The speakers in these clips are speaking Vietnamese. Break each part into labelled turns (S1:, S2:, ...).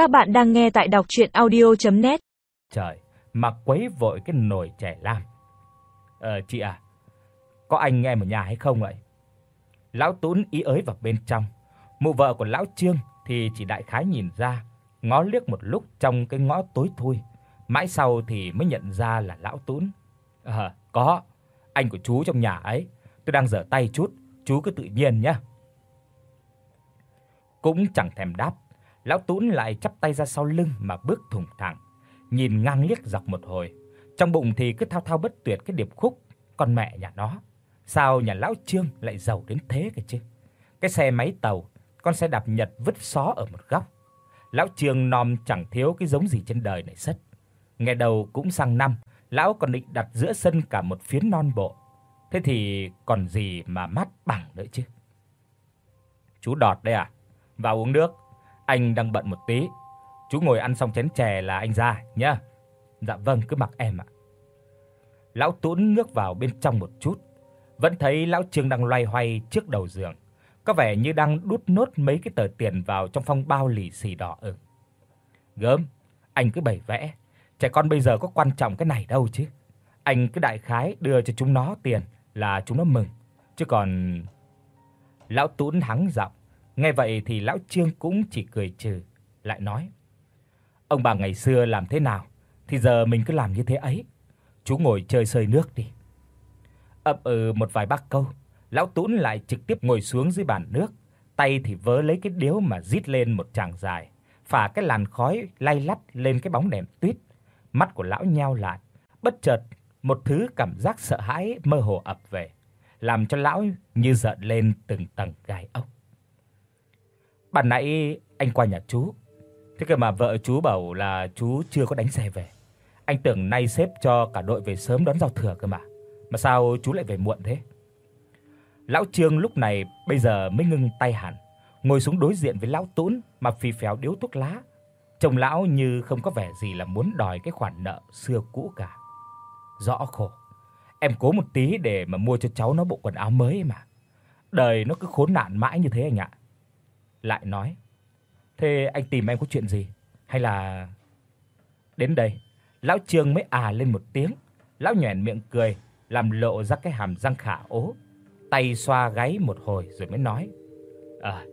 S1: Các bạn đang nghe tại đọc audio net
S2: Trời, mà quấy vội cái nồi chè lam. Ờ chị à, có anh nghe ở nhà hay không vậy? Lão Tún ý ới vào bên trong. Mụ vợ của lão Trương thì chỉ đại khái nhìn ra, ngó liếc một lúc trong cái ngõ tối thui, mãi sau thì mới nhận ra là lão Tún. Ờ, có, anh của chú trong nhà ấy, tôi đang giở tay chút, chú cứ tự nhiên nhé. Cũng chẳng thèm đáp, lão Tún lại chắp tay ra sau lưng mà bước thùng thẳng, nhìn ngang liếc dọc một hồi, trong bụng thì cứ thao thao bất tuyệt cái điệp khúc con mẹ nhà nó. Sao nhà lão Trương lại giàu đến thế cơ chứ? Cái xe máy tàu, con xe đạp Nhật vứt xó ở một góc. Lão Trương nom chẳng thiếu cái giống gì trên đời này sất. Ngày đầu cũng sang năm, lão còn định đặt giữa sân cả một phiến non bộ. Thế thì còn gì mà mát bằng nữa chứ. Chú Đọt đây à? Vào uống nước. Anh đang bận một tí. Chú ngồi ăn xong chén chè là anh ra nhá. Dạ vâng, cứ mặc em ạ. Lão Tún ngước vào bên trong một chút, vẫn thấy lão Trương đang loay hoay trước đầu giường, có vẻ như đang đút nốt mấy cái tờ tiền vào trong phong bao lì xì đỏ ửng. Gớm, anh cứ bày vẽ, trẻ con bây giờ có quan trọng cái này đâu chứ. Anh cứ đại khái đưa cho chúng nó tiền là chúng nó mừng, chứ còn Lão Tún hắng giọng, nghe vậy thì lão Trương cũng chỉ cười trừ, lại nói: "Ông bà ngày xưa làm thế nào thì giờ mình cứ làm như thế ấy. Chú ngồi chơi sơi nước đi." ấp ừ một vài bác câu, lão Tún lại trực tiếp ngồi xuống dưới bàn nước, tay thì vớ lấy cái điếu mà rít lên một tràng dài, phả cái làn khói lay lắt lên cái bóng đèn tuyết. Mắt của lão nheo lại, bất chợt một thứ cảm giác sợ hãi mơ hồ ập về, làm cho lão như giận lên từng tầng gai ốc. Bạn nãy anh qua nhà chú, thế cơ mà vợ chú bảo là chú chưa có đánh xe về. Anh tưởng nay xếp cho cả đội về sớm đón giao thừa cơ mà. Mà sao chú lại về muộn thế? Lão Trương lúc này bây giờ mới ngưng tay hẳn, ngồi xuống đối diện với lão Tún mà phì phèo điếu thuốc lá. Trông lão như không có vẻ gì là muốn đòi cái khoản nợ xưa cũ cả. Rõ khổ. Em cố một tí để mà mua cho cháu nó bộ quần áo mới mà. Đời nó cứ khốn nạn mãi như thế anh ạ. Lại nói, "Thế anh tìm em có chuyện gì hay là Đến đây, lão Trương mới à lên một tiếng, lão nhoẻn miệng cười, làm lộ ra cái hàm răng khả ố, tay xoa gáy một hồi rồi mới nói: "À,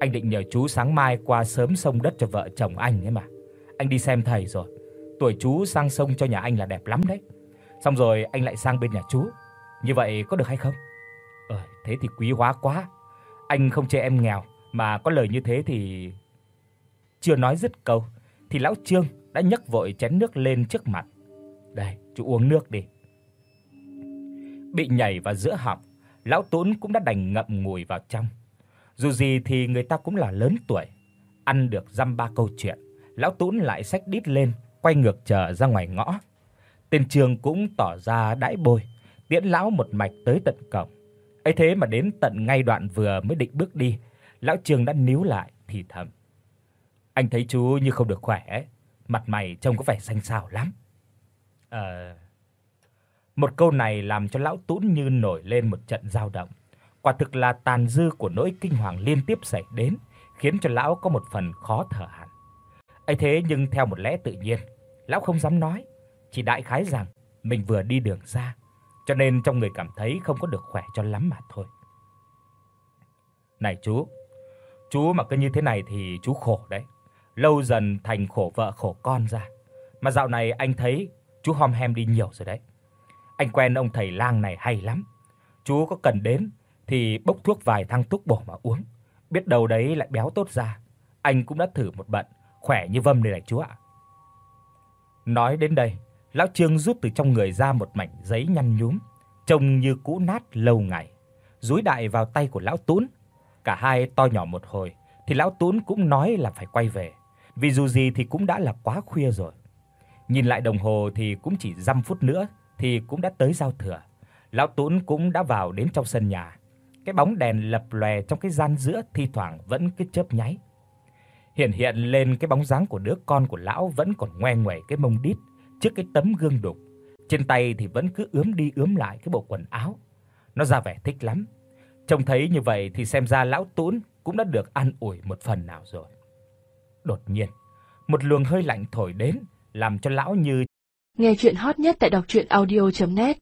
S2: anh định nhờ chú sáng mai qua sớm sông đất cho vợ chồng anh ấy mà. Anh đi xem thầy rồi. Tuổi chú sang sông cho nhà anh là đẹp lắm đấy. Xong rồi anh lại sang bên nhà chú. Như vậy có được hay không?" "Ờ, thế thì quý hóa quá. Anh không chê em nghèo mà có lời như thế thì..." Chưa nói dứt câu thì lão Trương đã nhấc vội chén nước lên trước mặt. "Đây, chú uống nước đi." Bị nhảy vào giữa họng, lão tốn cũng đã đành ngậm ngùi vào trong. Dù gì thì người ta cũng là lớn tuổi, ăn được dăm ba câu chuyện, lão tốn lại xách đít lên, quay ngược trở ra ngoài ngõ. Tên Trương cũng tỏ ra đãi bôi, tiễn lão một mạch tới tận cổng. Ấy thế mà đến tận ngay đoạn vừa mới định bước đi, lão Trương đã níu lại thì thầm: "Anh thấy chú như không được khỏe ấy, mặt mày trông có vẻ xanh xao lắm." Ờ một câu này làm cho lão Tún như nổi lên một trận dao động. Quả thực là tàn dư của nỗi kinh hoàng liên tiếp xảy đến, khiến cho lão có một phần khó thở hẳn. Ấy thế nhưng theo một lẽ tự nhiên, lão không dám nói, chỉ đại khái rằng mình vừa đi đường xa, cho nên trong người cảm thấy không có được khỏe cho lắm mà thôi. Này chú, chú mà cứ như thế này thì chú khổ đấy. Lâu dần thành khổ vợ khổ con ra. Mà dạo này anh thấy chú hom hem đi nhiều rồi đấy. Anh quen ông thầy lang này hay lắm. Chú có cần đến thì bốc thuốc vài thang thuốc bổ mà uống, biết đâu đấy lại béo tốt ra. Anh cũng đã thử một bận, khỏe như vâm đây này chú ạ." Nói đến đây, lão Trương rút từ trong người ra một mảnh giấy nhăn nhúm, trông như cũ nát lâu ngày, dúi đại vào tay của lão Tún. Cả hai to nhỏ một hồi thì lão Tún cũng nói là phải quay về, vì dù gì thì cũng đã là quá khuya rồi. Nhìn lại đồng hồ thì cũng chỉ 5 phút nữa thì cũng đã tới giao thừa. Lão Tún cũng đã vào đến trong sân nhà. Cái bóng đèn lập lòe trong cái gian giữa thi thoảng vẫn cứ chớp nháy. Hiện hiện lên cái bóng dáng của đứa con của lão vẫn còn ngoe ngoải cái mông đít trước cái tấm gương đục. Trên tay thì vẫn cứ ướm đi ướm lại cái bộ quần áo. Nó ra vẻ thích lắm. Trông thấy như vậy thì xem ra lão Tún cũng đã được an ủi một phần nào rồi. Đột nhiên, một luồng hơi lạnh thổi đến, làm cho lão Như
S3: Nghe truyện hot nhất tại doctruyenaudio.net